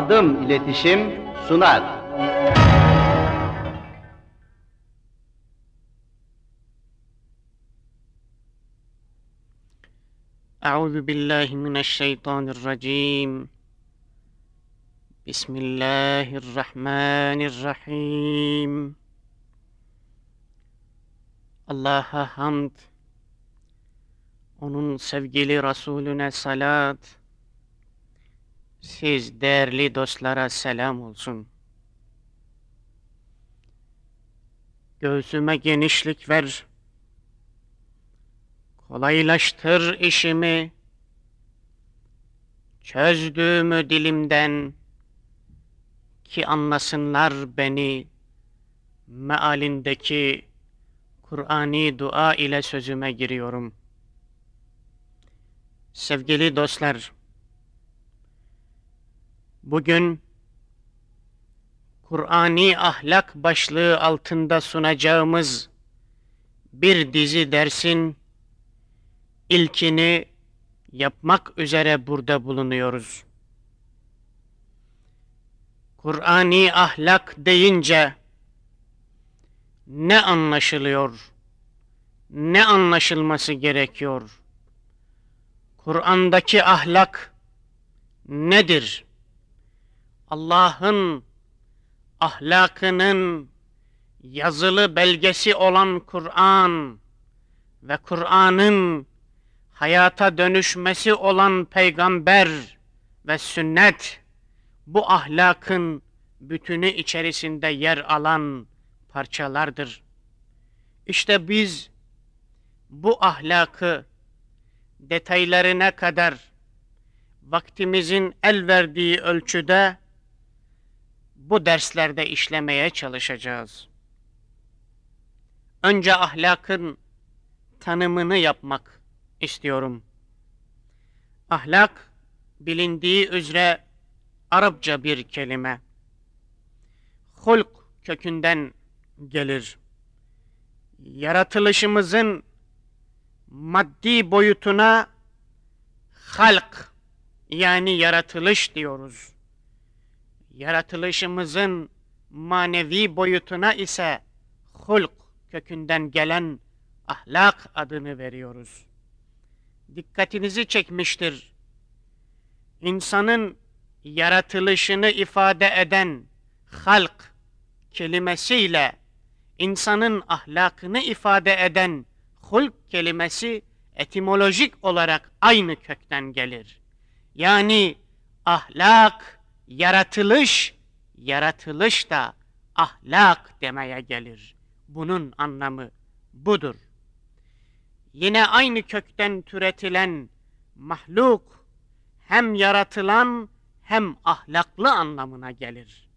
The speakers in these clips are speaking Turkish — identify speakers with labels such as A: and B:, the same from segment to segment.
A: Adım İletişim sunar.
B: أعوذ بالله من الشيطان الرجيم بسم الله الرحمن الرحيم Allah'a hamd, onun sevgili Resulüne salat, siz değerli dostlara selam olsun. Göğsüme genişlik ver, kolaylaştır işimi, çözdüğümü dilimden, ki anlasınlar beni, mealindeki Kur'ani dua ile sözüme giriyorum. Sevgili dostlar, bugün Kur'ani ahlak başlığı altında sunacağımız bir dizi dersin ilkini yapmak üzere burada bulunuyoruz. Kur'ani ahlak deyince ne anlaşılıyor? Ne anlaşılması gerekiyor? Kur'an'daki ahlak nedir? Allah'ın ahlakının yazılı belgesi olan Kur'an ve Kur'an'ın hayata dönüşmesi olan peygamber ve sünnet bu ahlakın bütünü içerisinde yer alan parçalardır. İşte biz bu ahlakı detaylarına kadar vaktimizin el verdiği ölçüde bu derslerde işlemeye çalışacağız. Önce ahlakın tanımını yapmak istiyorum. Ahlak bilindiği üzere Arapça bir kelime. Hulk kökünden gelir. Yaratılışımızın maddi boyutuna halk yani yaratılış diyoruz. Yaratılışımızın manevi boyutuna ise hulk kökünden gelen ahlak adını veriyoruz. Dikkatinizi çekmiştir. İnsanın yaratılışını ifade eden halk kelimesiyle insanın ahlakını ifade eden hulk kelimesi etimolojik olarak aynı kökten gelir. Yani ahlak, yaratılış, yaratılış da ahlak demeye gelir. Bunun anlamı budur. Yine aynı kökten türetilen mahluk hem yaratılan hem ahlaklı anlamına gelir.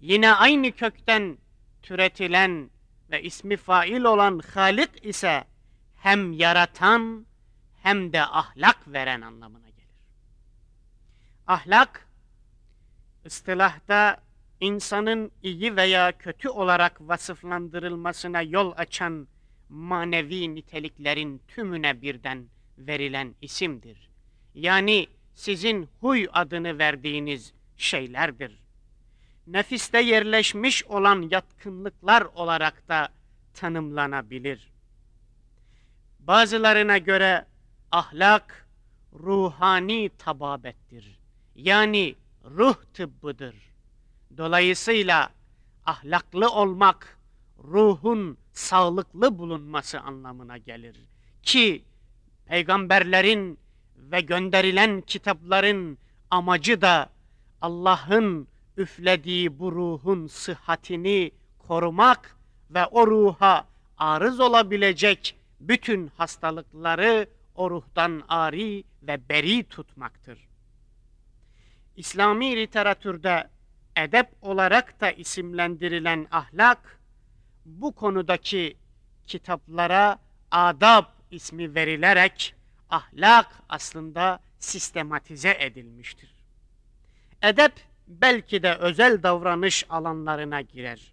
B: Yine aynı kökten türetilen ve ismi fail olan Halik ise hem yaratan hem de ahlak veren anlamına gelir. Ahlak, ıstılahta insanın iyi veya kötü olarak vasıflandırılmasına yol açan manevi niteliklerin tümüne birden verilen isimdir. Yani sizin huy adını verdiğiniz şeylerdir nefiste yerleşmiş olan yatkınlıklar olarak da tanımlanabilir. Bazılarına göre ahlak ruhani tababettir. Yani ruh tıbbıdır. Dolayısıyla ahlaklı olmak ruhun sağlıklı bulunması anlamına gelir. Ki peygamberlerin ve gönderilen kitapların amacı da Allah'ın üflediği bu ruhun sıhhatini korumak ve o ruha arız olabilecek bütün hastalıkları o ruhtan ari ve beri tutmaktır. İslami literatürde edep olarak da isimlendirilen ahlak, bu konudaki kitaplara adab ismi verilerek ahlak aslında sistematize edilmiştir. Edep belki de özel davranış alanlarına girer.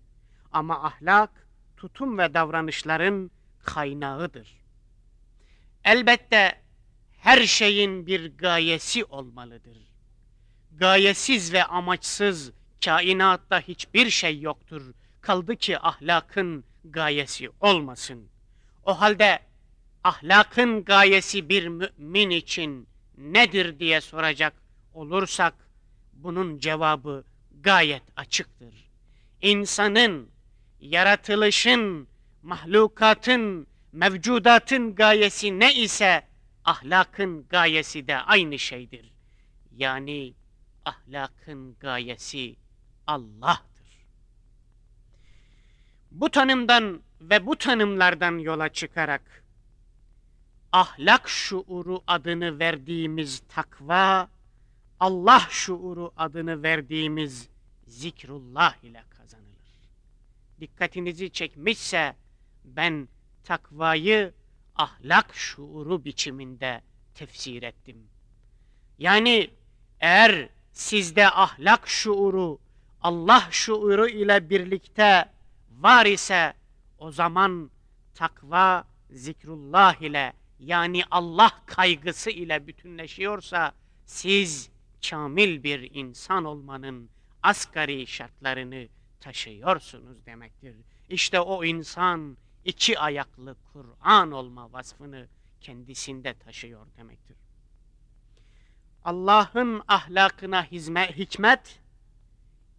B: Ama ahlak, tutum ve davranışların kaynağıdır. Elbette her şeyin bir gayesi olmalıdır. Gayesiz ve amaçsız kainatta hiçbir şey yoktur. Kaldı ki ahlakın gayesi olmasın. O halde ahlakın gayesi bir mümin için nedir diye soracak olursak bunun cevabı gayet açıktır. İnsanın, yaratılışın, mahlukatın, mevcudatın gayesi ne ise ahlakın gayesi de aynı şeydir. Yani ahlakın gayesi Allah'tır. Bu tanımdan ve bu tanımlardan yola çıkarak ahlak şuuru adını verdiğimiz takva, Allah şuuru adını verdiğimiz zikrullah ile kazanılır. Dikkatinizi çekmişse ben takvayı ahlak şuuru biçiminde tefsir ettim. Yani eğer sizde ahlak şuuru, Allah şuuru ile birlikte var ise o zaman takva zikrullah ile yani Allah kaygısı ile bütünleşiyorsa siz kamil bir insan olmanın asgari şartlarını taşıyorsunuz demektir. İşte o insan iki ayaklı Kur'an olma vasfını kendisinde taşıyor demektir. Allah'ın ahlakına hizmet, hikmet,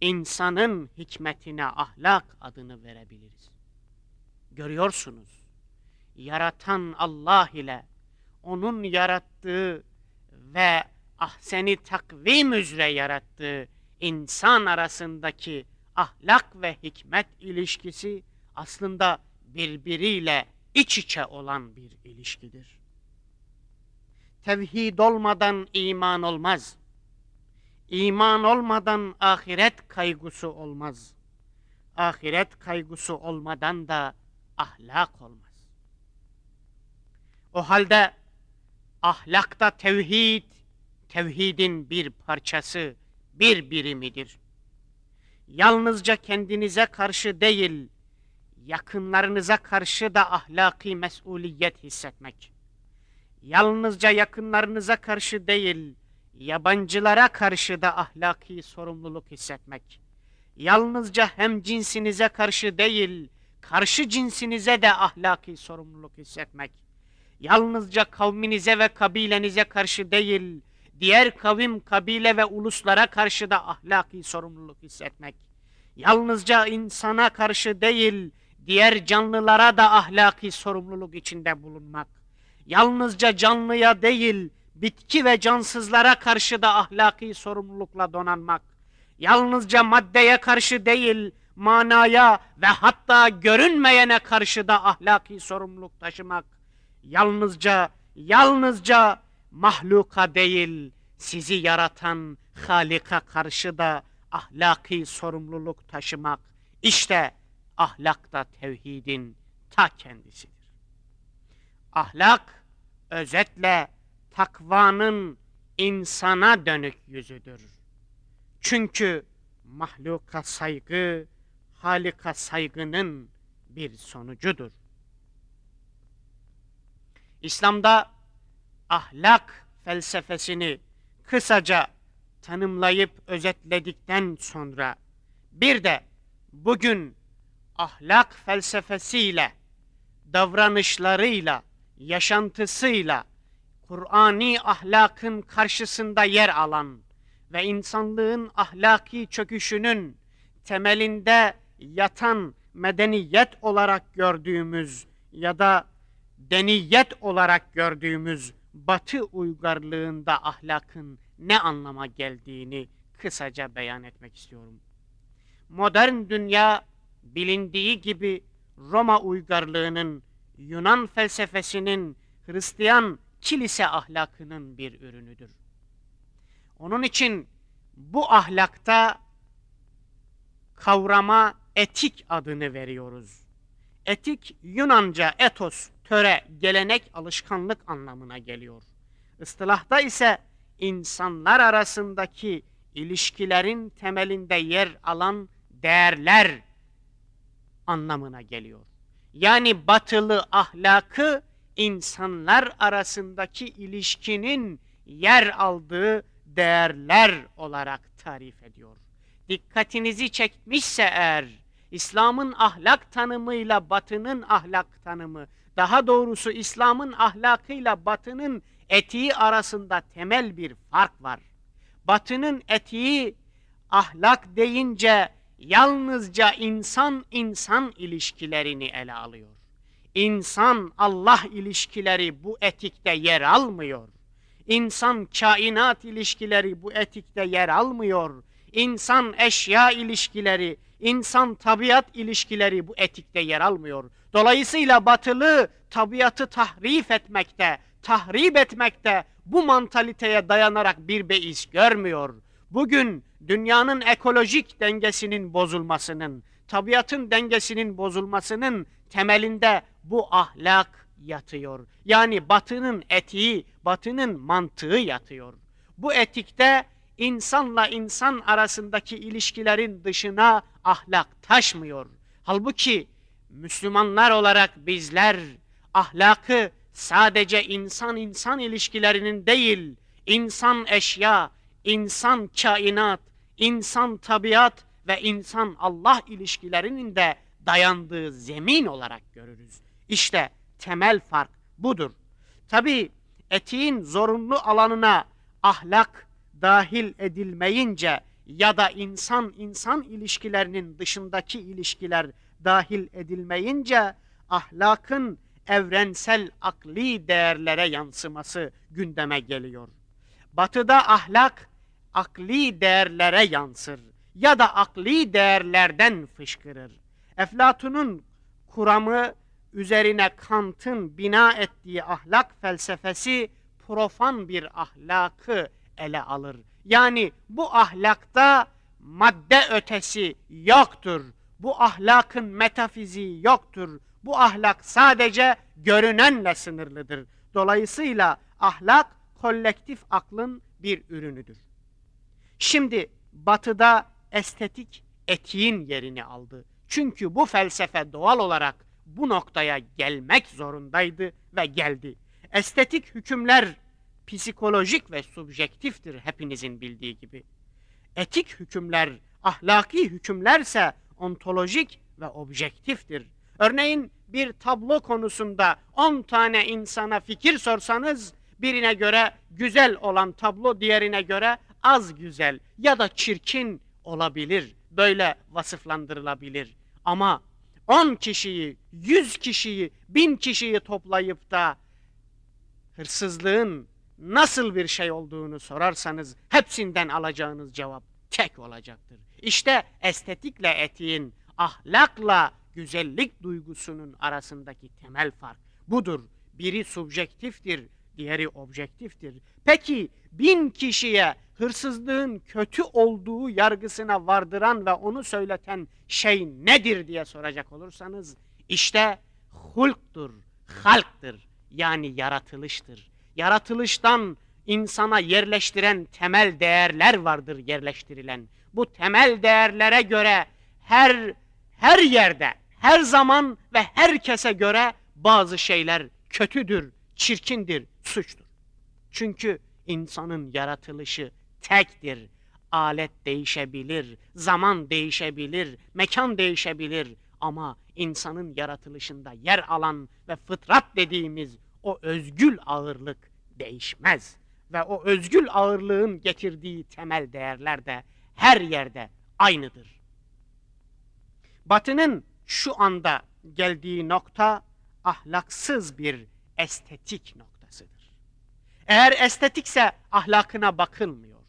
B: insanın hikmetine ahlak adını verebiliriz. Görüyorsunuz, yaratan Allah ile onun yarattığı ve ahseni takvim üzere yarattığı insan arasındaki ahlak ve hikmet ilişkisi aslında birbiriyle iç içe olan bir ilişkidir. Tevhid olmadan iman olmaz. İman olmadan ahiret kaygısı olmaz. Ahiret kaygısı olmadan da ahlak olmaz. O halde ahlakta tevhid, tevhidin bir parçası, bir birimidir. Yalnızca kendinize karşı değil, yakınlarınıza karşı da ahlaki mesuliyet hissetmek. Yalnızca yakınlarınıza karşı değil, yabancılara karşı da ahlaki sorumluluk hissetmek. Yalnızca hem cinsinize karşı değil, karşı cinsinize de ahlaki sorumluluk hissetmek. Yalnızca kavminize ve kabilenize karşı değil, diğer kavim, kabile ve uluslara karşı da ahlaki sorumluluk hissetmek. Yalnızca insana karşı değil, diğer canlılara da ahlaki sorumluluk içinde bulunmak. Yalnızca canlıya değil, bitki ve cansızlara karşı da ahlaki sorumlulukla donanmak. Yalnızca maddeye karşı değil, manaya ve hatta görünmeyene karşı da ahlaki sorumluluk taşımak. Yalnızca, yalnızca mahluka değil, sizi yaratan Halik'a karşı da ahlaki sorumluluk taşımak. İşte ahlak da tevhidin ta kendisidir. Ahlak özetle takvanın insana dönük yüzüdür. Çünkü mahluka saygı, halika saygının bir sonucudur. İslam'da ahlak felsefesini kısaca tanımlayıp özetledikten sonra bir de bugün ahlak felsefesiyle, davranışlarıyla, yaşantısıyla Kur'ani ahlakın karşısında yer alan ve insanlığın ahlaki çöküşünün temelinde yatan medeniyet olarak gördüğümüz ya da deniyet olarak gördüğümüz Batı uygarlığında ahlakın ne anlama geldiğini kısaca beyan etmek istiyorum. Modern dünya bilindiği gibi Roma uygarlığının, Yunan felsefesinin, Hristiyan kilise ahlakının bir ürünüdür. Onun için bu ahlakta kavrama etik adını veriyoruz. Etik Yunanca etos, töre, gelenek, alışkanlık anlamına geliyor. Istılahta ise insanlar arasındaki ilişkilerin temelinde yer alan değerler anlamına geliyor. Yani batılı ahlakı insanlar arasındaki ilişkinin yer aldığı değerler olarak tarif ediyor. Dikkatinizi çekmişse eğer İslam'ın ahlak tanımıyla batının ahlak tanımı, daha doğrusu İslam'ın ahlakıyla batının etiği arasında temel bir fark var. Batının etiği ahlak deyince yalnızca insan insan ilişkilerini ele alıyor. İnsan Allah ilişkileri bu etikte yer almıyor. İnsan kainat ilişkileri bu etikte yer almıyor. İnsan eşya ilişkileri, insan tabiat ilişkileri bu etikte yer almıyor. Dolayısıyla batılı tabiatı tahrif etmekte, tahrip etmekte bu mantaliteye dayanarak bir beis görmüyor. Bugün dünyanın ekolojik dengesinin bozulmasının, tabiatın dengesinin bozulmasının temelinde bu ahlak yatıyor. Yani batının etiği, batının mantığı yatıyor. Bu etikte insanla insan arasındaki ilişkilerin dışına ahlak taşmıyor. Halbuki Müslümanlar olarak bizler ahlakı sadece insan insan ilişkilerinin değil, insan eşya, insan kainat, insan tabiat ve insan Allah ilişkilerinin de dayandığı zemin olarak görürüz. İşte temel fark budur. Tabi etiğin zorunlu alanına ahlak dahil edilmeyince ya da insan insan ilişkilerinin dışındaki ilişkiler dahil edilmeyince ahlakın evrensel akli değerlere yansıması gündeme geliyor. Batıda ahlak akli değerlere yansır ya da akli değerlerden fışkırır. Eflatun'un kuramı üzerine Kant'ın bina ettiği ahlak felsefesi profan bir ahlakı ele alır. Yani bu ahlakta madde ötesi yoktur. Bu ahlakın metafiziği yoktur. Bu ahlak sadece görünenle sınırlıdır. Dolayısıyla ahlak kolektif aklın bir ürünüdür. Şimdi batıda estetik etiğin yerini aldı. Çünkü bu felsefe doğal olarak bu noktaya gelmek zorundaydı ve geldi. Estetik hükümler psikolojik ve subjektiftir hepinizin bildiği gibi. Etik hükümler, ahlaki hükümlerse ontolojik ve objektiftir. Örneğin bir tablo konusunda 10 tane insana fikir sorsanız birine göre güzel olan tablo diğerine göre az güzel ya da çirkin olabilir. Böyle vasıflandırılabilir. Ama 10 kişiyi, 100 kişiyi, 1000 kişiyi toplayıp da hırsızlığın nasıl bir şey olduğunu sorarsanız hepsinden alacağınız cevap tek olacaktır. İşte estetikle etiğin, ahlakla güzellik duygusunun arasındaki temel fark budur. Biri subjektiftir, diğeri objektiftir. Peki bin kişiye hırsızlığın kötü olduğu yargısına vardıran ve onu söyleten şey nedir diye soracak olursanız işte hulktur, halktır yani yaratılıştır. Yaratılıştan insana yerleştiren temel değerler vardır yerleştirilen. Bu temel değerlere göre her her yerde, her zaman ve herkese göre bazı şeyler kötüdür, çirkindir, suçtur. Çünkü insanın yaratılışı tektir. Alet değişebilir, zaman değişebilir, mekan değişebilir ama insanın yaratılışında yer alan ve fıtrat dediğimiz o özgül ağırlık değişmez. Ve o özgül ağırlığın getirdiği temel değerler de her yerde aynıdır. Batının şu anda geldiği nokta ahlaksız bir estetik noktasıdır. Eğer estetikse ahlakına bakılmıyor.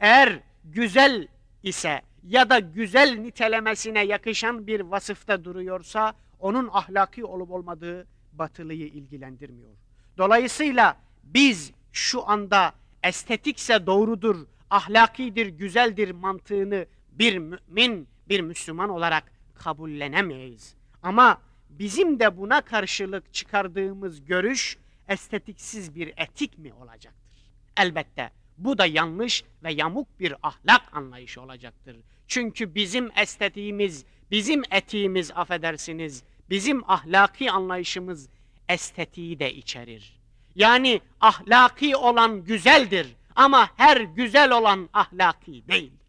B: Eğer güzel ise ya da güzel nitelemesine yakışan bir vasıfta duruyorsa onun ahlaki olup olmadığı batılıyı ilgilendirmiyor. Dolayısıyla biz şu anda estetikse doğrudur, ahlakidir, güzeldir mantığını bir mümin, bir Müslüman olarak kabullenemeyiz. Ama bizim de buna karşılık çıkardığımız görüş estetiksiz bir etik mi olacaktır? Elbette bu da yanlış ve yamuk bir ahlak anlayışı olacaktır. Çünkü bizim estetiğimiz, bizim etiğimiz affedersiniz, bizim ahlaki anlayışımız estetiği de içerir. Yani ahlaki olan güzeldir, Ama her güzel olan ahlaki değildir.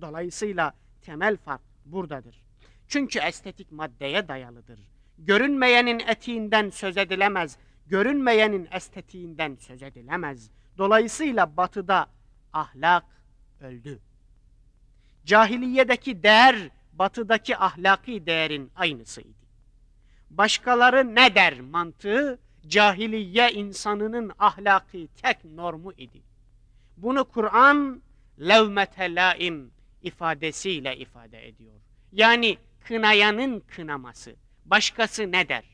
B: Dolayısıyla temel fark buradadır. Çünkü estetik maddeye dayalıdır. Görünmeyenin etiğinden söz edilemez, görünmeyenin estetiğinden söz edilemez. Dolayısıyla batıda ahlak öldü. Cahiliyedeki değer batıdaki ahlaki değerin aynısıydı. Başkaları ne der mantığı cahiliye insanının ahlaki tek normu idi. Bunu Kur'an levmete laim ifadesiyle ifade ediyor. Yani kınayanın kınaması. Başkası ne der?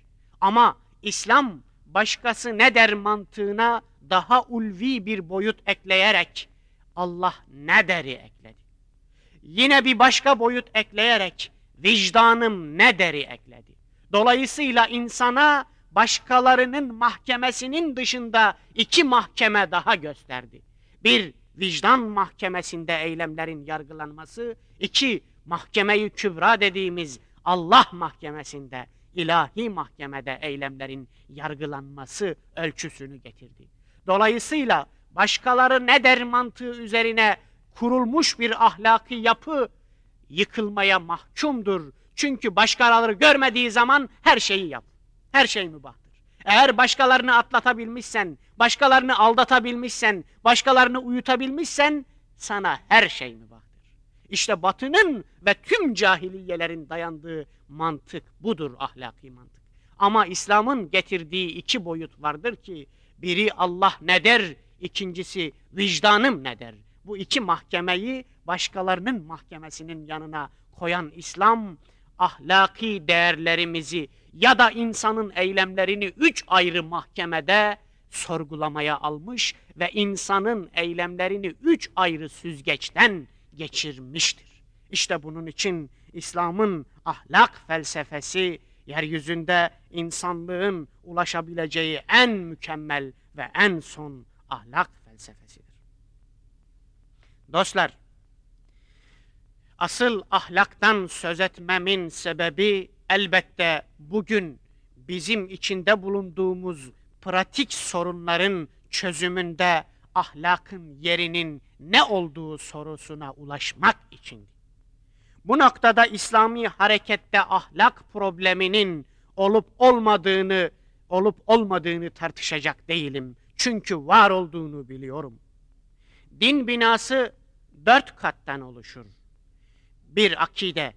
B: Ama İslam başkası ne der mantığına daha ulvi bir boyut ekleyerek Allah ne deri ekledi. Yine bir başka boyut ekleyerek vicdanım ne deri ekledi. Dolayısıyla insana başkalarının mahkemesinin dışında iki mahkeme daha gösterdi. Bir, vicdan mahkemesinde eylemlerin yargılanması. iki mahkemeyi kübra dediğimiz Allah mahkemesinde, ilahi mahkemede eylemlerin yargılanması ölçüsünü getirdi. Dolayısıyla başkaları ne der mantığı üzerine kurulmuş bir ahlaki yapı yıkılmaya mahkumdur. Çünkü başkaları görmediği zaman her şeyi yap. Her şey mübahtır. Eğer başkalarını atlatabilmişsen, başkalarını aldatabilmişsen, başkalarını uyutabilmişsen sana her şey mübahtır. İşte batının ve tüm cahiliyelerin dayandığı mantık budur ahlaki mantık. Ama İslam'ın getirdiği iki boyut vardır ki biri Allah ne der, ikincisi vicdanım ne der. Bu iki mahkemeyi başkalarının mahkemesinin yanına koyan İslam ahlaki değerlerimizi ya da insanın eylemlerini üç ayrı mahkemede sorgulamaya almış ve insanın eylemlerini üç ayrı süzgeçten geçirmiştir. İşte bunun için İslam'ın ahlak felsefesi yeryüzünde insanlığın ulaşabileceği en mükemmel ve en son ahlak felsefesidir. Dostlar, asıl ahlaktan söz etmemin sebebi elbette bugün bizim içinde bulunduğumuz pratik sorunların çözümünde ahlakın yerinin ne olduğu sorusuna ulaşmak içindi. Bu noktada İslami harekette ahlak probleminin olup olmadığını olup olmadığını tartışacak değilim. Çünkü var olduğunu biliyorum. Din binası dört kattan oluşur. Bir akide,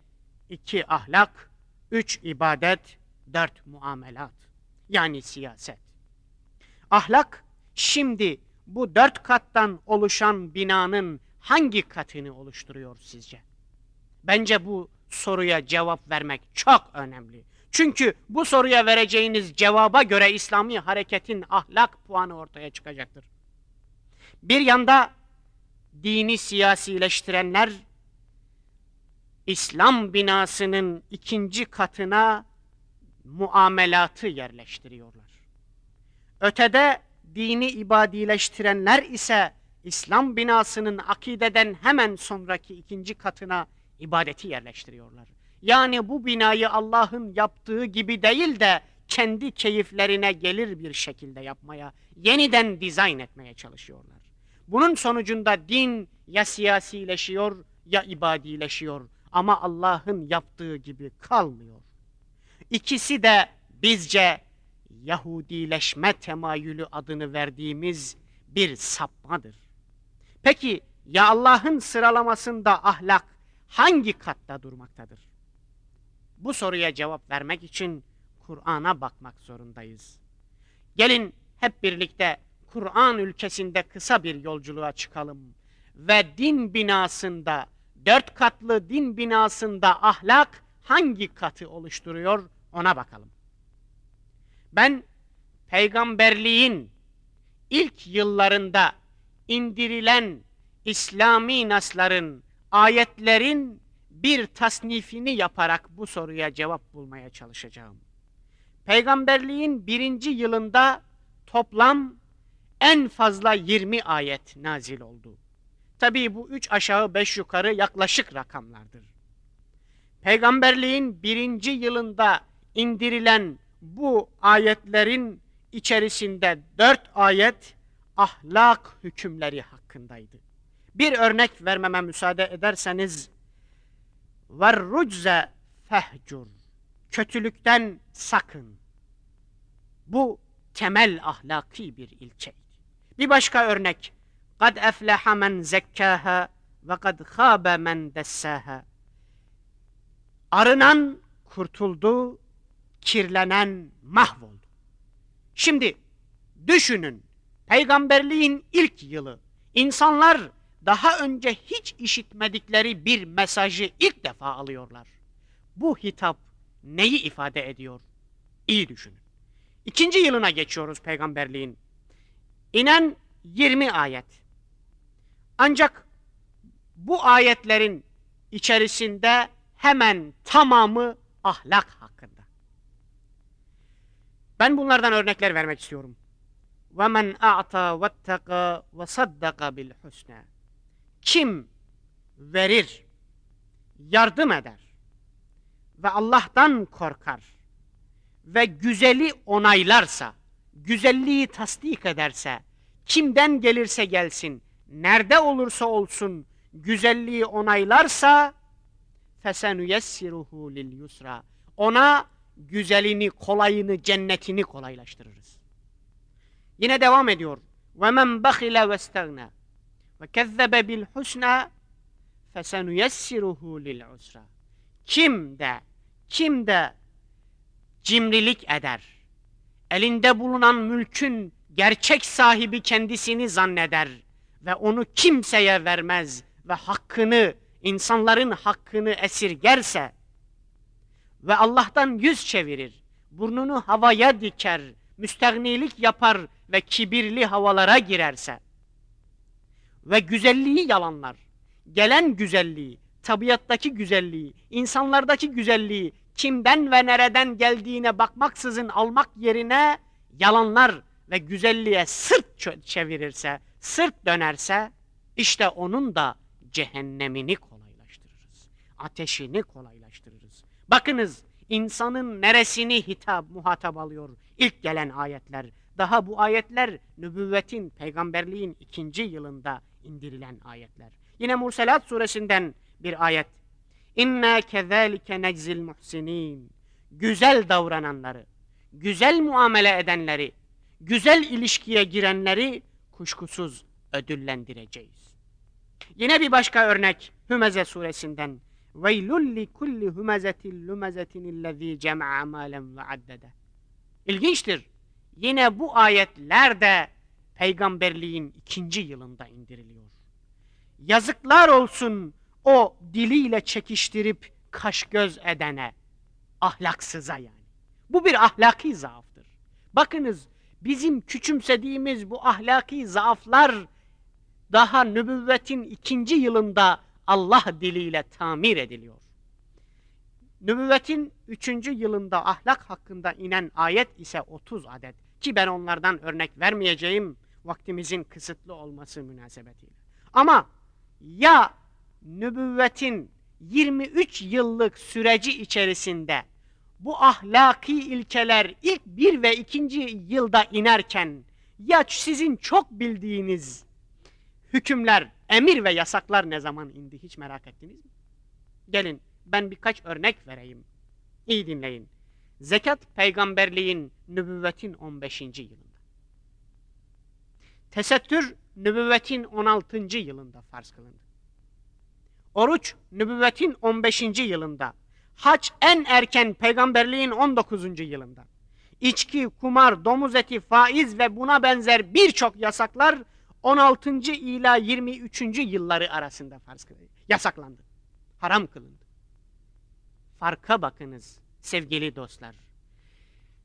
B: iki ahlak, üç ibadet, dört muamelat. Yani siyaset. Ahlak şimdi bu dört kattan oluşan binanın hangi katını oluşturuyor sizce? Bence bu soruya cevap vermek çok önemli. Çünkü bu soruya vereceğiniz cevaba göre İslami hareketin ahlak puanı ortaya çıkacaktır. Bir yanda dini siyasileştirenler İslam binasının ikinci katına muamelatı yerleştiriyorlar. Ötede dini ibadileştirenler ise İslam binasının akideden hemen sonraki ikinci katına ibadeti yerleştiriyorlar. Yani bu binayı Allah'ın yaptığı gibi değil de kendi keyiflerine gelir bir şekilde yapmaya, yeniden dizayn etmeye çalışıyorlar. Bunun sonucunda din ya siyasileşiyor ya ibadileşiyor ama Allah'ın yaptığı gibi kalmıyor. İkisi de bizce Yahudileşme temayülü adını verdiğimiz bir sapmadır. Peki ya Allah'ın sıralamasında ahlak hangi katta durmaktadır? Bu soruya cevap vermek için Kur'an'a bakmak zorundayız. Gelin hep birlikte Kur'an ülkesinde kısa bir yolculuğa çıkalım ve din binasında, dört katlı din binasında ahlak hangi katı oluşturuyor ona bakalım. Ben peygamberliğin ilk yıllarında indirilen İslami nasların, ayetlerin bir tasnifini yaparak bu soruya cevap bulmaya çalışacağım. Peygamberliğin birinci yılında toplam en fazla 20 ayet nazil oldu. Tabii bu üç aşağı beş yukarı yaklaşık rakamlardır. Peygamberliğin birinci yılında indirilen bu ayetlerin içerisinde dört ayet ahlak hükümleri hakkındaydı. Bir örnek vermeme müsaade ederseniz var rucze fehcur. Kötülükten sakın. Bu temel ahlaki bir ilke. Bir başka örnek. Kad efleha men zekkaha ve kad khabe men dessaha. Arınan kurtuldu, kirlenen mahvoldu. Şimdi düşünün, peygamberliğin ilk yılı, insanlar daha önce hiç işitmedikleri bir mesajı ilk defa alıyorlar. Bu hitap neyi ifade ediyor? İyi düşünün. İkinci yılına geçiyoruz peygamberliğin. İnen 20 ayet. Ancak bu ayetlerin içerisinde hemen tamamı ahlak hakkında. Ben bunlardan örnekler vermek istiyorum. وَمَنْ أَعْتَى وَاتَّقَى وَصَدَّقَ بِالْحُسْنَى kim verir, yardım eder ve Allah'tan korkar ve güzeli onaylarsa, güzelliği tasdik ederse, kimden gelirse gelsin, nerede olursa olsun güzelliği onaylarsa fesenuyessiruhu lil yusra. Ona güzelini, kolayını, cennetini kolaylaştırırız. Yine devam ediyor. Ve men bakhila vestagna ve kezzebe bil husna fesenuyessiruhu lil usra. Kim de kim de cimrilik eder. Elinde bulunan mülkün gerçek sahibi kendisini zanneder ve onu kimseye vermez ve hakkını, insanların hakkını esirgerse ve Allah'tan yüz çevirir, burnunu havaya diker, müstehnilik yapar ve kibirli havalara girerse ve güzelliği yalanlar, gelen güzelliği, tabiattaki güzelliği, insanlardaki güzelliği kimden ve nereden geldiğine bakmaksızın almak yerine yalanlar ve güzelliğe sırt çevirirse, sırt dönerse işte onun da cehennemini kolaylaştırırız. Ateşini kolaylaştırırız. Bakınız insanın neresini hitap, muhatap alıyor ilk gelen ayetler. Daha bu ayetler nübüvvetin, peygamberliğin ikinci yılında indirilen ayetler. Yine Murselat suresinden bir ayet. İnna kezalike neczil muhsinin. Güzel davrananları, güzel muamele edenleri, güzel ilişkiye girenleri kuşkusuz ödüllendireceğiz. Yine bir başka örnek Hümeze suresinden. Veylul li kulli humezetin lumezetin illezî cem'a malen ve addede. İlginçtir. Yine bu ayetler de peygamberliğin ikinci yılında indiriliyor. Yazıklar olsun o diliyle çekiştirip kaş göz edene, ahlaksıza yani. Bu bir ahlaki zaaftır. Bakınız bizim küçümsediğimiz bu ahlaki zaaflar daha nübüvvetin ikinci yılında Allah diliyle tamir ediliyor. Nübüvvetin üçüncü yılında ahlak hakkında inen ayet ise 30 adet. Ki ben onlardan örnek vermeyeceğim vaktimizin kısıtlı olması münasebetiyle. Ama ya nübüvvetin 23 yıllık süreci içerisinde bu ahlaki ilkeler ilk bir ve ikinci yılda inerken ya sizin çok bildiğiniz hükümler, emir ve yasaklar ne zaman indi hiç merak ettiniz mi? Gelin ben birkaç örnek vereyim. İyi dinleyin. Zekat peygamberliğin nübüvvetin 15. yılında. Tesettür nübüvvetin 16. yılında farz kılındı. Oruç nübüvvetin 15. yılında. Haç en erken peygamberliğin 19. yılında. İçki, kumar, domuz eti, faiz ve buna benzer birçok yasaklar 16. ila 23. yılları arasında farz kılındı. Yasaklandı. Haram kılındı. Farka bakınız sevgili dostlar.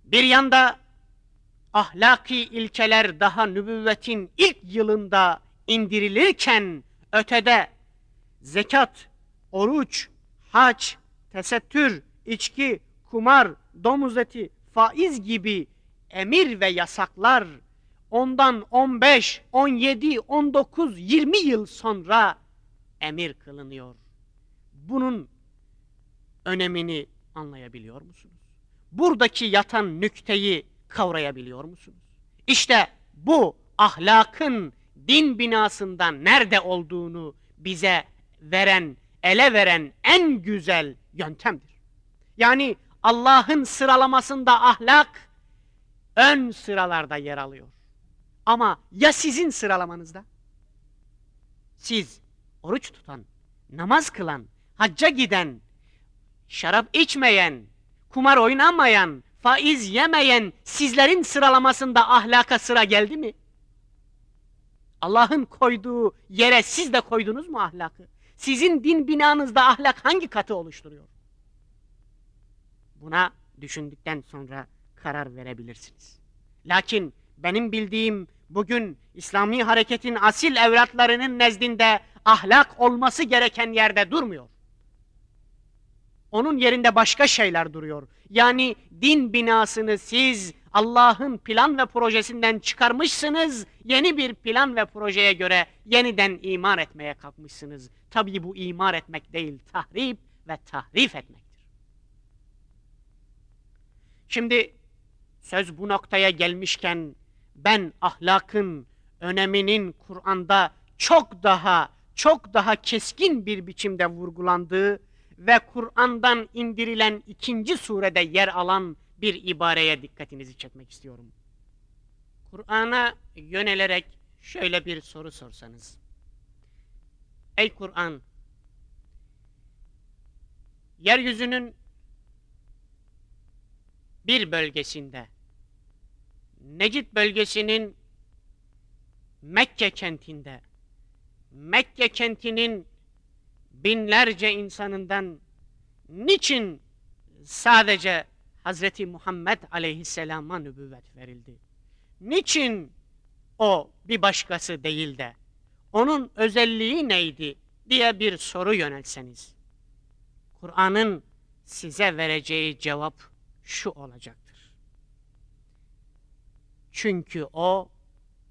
B: Bir yanda ahlaki ilkeler daha nübüvvetin ilk yılında indirilirken ötede zekat, oruç, hac, tesettür, içki, kumar, domuz eti, faiz gibi emir ve yasaklar ondan 15, 17, 19, 20 yıl sonra emir kılınıyor. Bunun önemini anlayabiliyor musunuz? Buradaki yatan nükteyi kavrayabiliyor musunuz? İşte bu ahlakın din binasından nerede olduğunu bize veren, ele veren en güzel yöntemdir. Yani Allah'ın sıralamasında ahlak ön sıralarda yer alıyor. Ama ya sizin sıralamanızda? Siz oruç tutan, namaz kılan, hacca giden, şarap içmeyen, kumar oynamayan, faiz yemeyen sizlerin sıralamasında ahlaka sıra geldi mi? Allah'ın koyduğu yere siz de koydunuz mu ahlakı? Sizin din binanızda ahlak hangi katı oluşturuyor? Buna düşündükten sonra karar verebilirsiniz. Lakin benim bildiğim bugün İslami hareketin asil evlatlarının nezdinde ahlak olması gereken yerde durmuyor. Onun yerinde başka şeyler duruyor. Yani din binasını siz Allah'ın plan ve projesinden çıkarmışsınız. Yeni bir plan ve projeye göre yeniden imar etmeye kalkmışsınız. Tabii bu imar etmek değil, tahrip ve tahrif etmektir. Şimdi söz bu noktaya gelmişken ben ahlakın öneminin Kur'an'da çok daha çok daha keskin bir biçimde vurgulandığı ve Kur'an'dan indirilen ikinci surede yer alan bir ibareye dikkatinizi çekmek istiyorum. Kur'an'a yönelerek şöyle bir soru sorsanız. Ey Kur'an, yeryüzünün bir bölgesinde, Necid bölgesinin Mekke kentinde, Mekke kentinin binlerce insanından niçin sadece Hazreti Muhammed aleyhisselama nübüvvet verildi? Niçin o bir başkası değil de onun özelliği neydi diye bir soru yönelseniz Kur'an'ın size vereceği cevap şu olacaktır. Çünkü o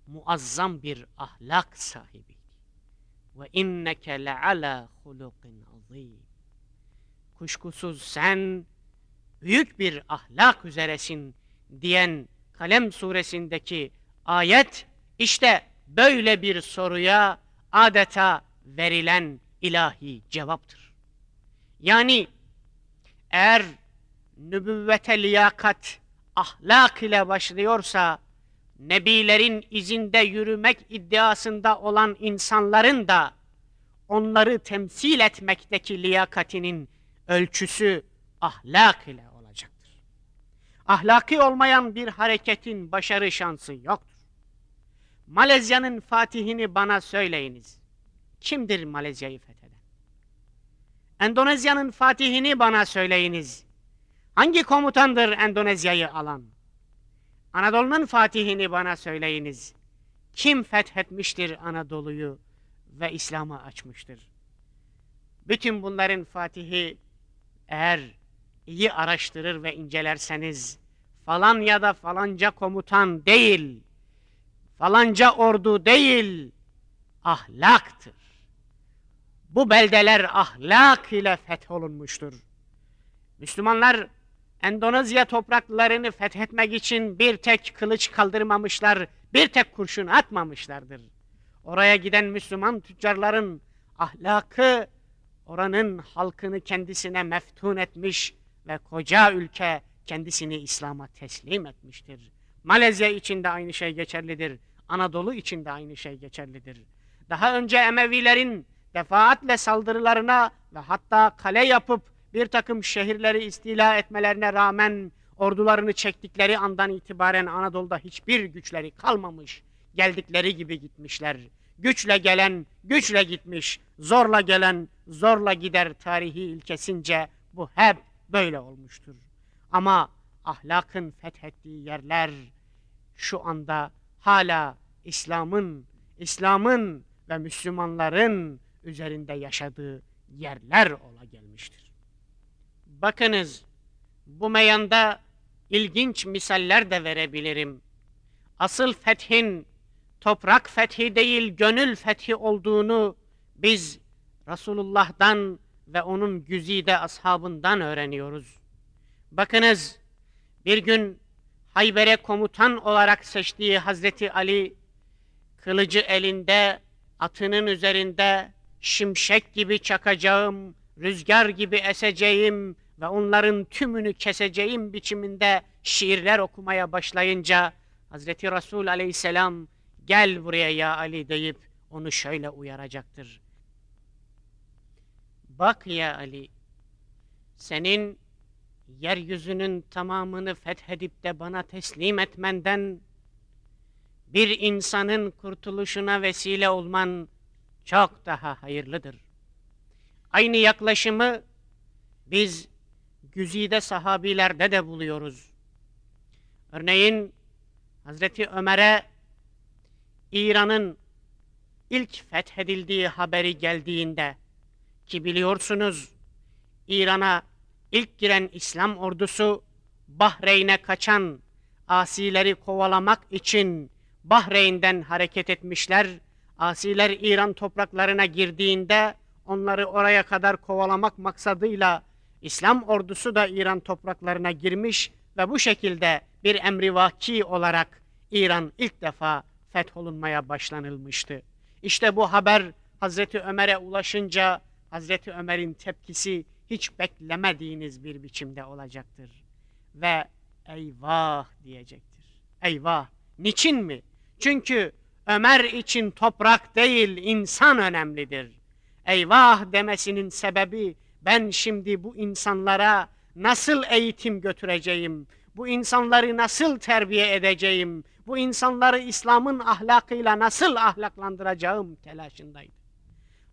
B: muazzam bir ahlak sahibi ve inneke leala hulukin azim. Kuşkusuz sen büyük bir ahlak üzeresin diyen Kalem suresindeki ayet işte böyle bir soruya adeta verilen ilahi cevaptır. Yani eğer nübüvvete liyakat ahlak ile başlıyorsa nebilerin izinde yürümek iddiasında olan insanların da onları temsil etmekteki liyakatinin ölçüsü ahlak ile olacaktır. Ahlaki olmayan bir hareketin başarı şansı yoktur. Malezya'nın fatihini bana söyleyiniz. Kimdir Malezya'yı fetheden? Endonezya'nın fatihini bana söyleyiniz. Hangi komutandır Endonezya'yı alan? Anadolu'nun fatihini bana söyleyiniz. Kim fethetmiştir Anadolu'yu ve İslam'a açmıştır? Bütün bunların fatihi eğer iyi araştırır ve incelerseniz falan ya da falanca komutan değil, falanca ordu değil, ahlaktır. Bu beldeler ahlak ile fetholunmuştur. Müslümanlar Endonezya topraklarını fethetmek için bir tek kılıç kaldırmamışlar, bir tek kurşun atmamışlardır. Oraya giden Müslüman tüccarların ahlakı oranın halkını kendisine meftun etmiş ve koca ülke kendisini İslam'a teslim etmiştir. Malezya için de aynı şey geçerlidir. Anadolu için de aynı şey geçerlidir. Daha önce Emevilerin defaatle saldırılarına ve hatta kale yapıp bir takım şehirleri istila etmelerine rağmen ordularını çektikleri andan itibaren Anadolu'da hiçbir güçleri kalmamış. Geldikleri gibi gitmişler. Güçle gelen güçle gitmiş, zorla gelen zorla gider tarihi ilkesince bu hep böyle olmuştur. Ama ahlakın fethettiği yerler şu anda hala İslam'ın, İslam'ın ve Müslümanların üzerinde yaşadığı yerler ola gelmiştir. Bakınız bu meyanda ilginç misaller de verebilirim. Asıl fethin toprak fethi değil gönül fethi olduğunu biz Resulullah'dan ve onun güzide ashabından öğreniyoruz. Bakınız bir gün Hayber'e komutan olarak seçtiği Hazreti Ali kılıcı elinde, atının üzerinde, şimşek gibi çakacağım, rüzgar gibi eseceğim ve onların tümünü keseceğim biçiminde şiirler okumaya başlayınca Hazreti Resul aleyhisselam gel buraya ya Ali deyip onu şöyle uyaracaktır. Bak ya Ali, senin yeryüzünün tamamını fethedip de bana teslim etmenden bir insanın kurtuluşuna vesile olman çok daha hayırlıdır. Aynı yaklaşımı biz güzide sahabilerde de buluyoruz. Örneğin Hazreti Ömer'e İran'ın ilk fethedildiği haberi geldiğinde ki biliyorsunuz İran'a ilk giren İslam ordusu Bahreyn'e kaçan asileri kovalamak için Bahreyn'den hareket etmişler. Asiler İran topraklarına girdiğinde onları oraya kadar kovalamak maksadıyla İslam ordusu da İran topraklarına girmiş ve bu şekilde bir emri vaki olarak İran ilk defa fetholunmaya başlanılmıştı. İşte bu haber Hazreti Ömer'e ulaşınca Hazreti Ömer'in tepkisi hiç beklemediğiniz bir biçimde olacaktır. Ve eyvah diyecektir. Eyvah. Niçin mi? Çünkü Ömer için toprak değil insan önemlidir. Eyvah demesinin sebebi ben şimdi bu insanlara nasıl eğitim götüreceğim? Bu insanları nasıl terbiye edeceğim? Bu insanları İslam'ın ahlakıyla nasıl ahlaklandıracağım telaşındaydı.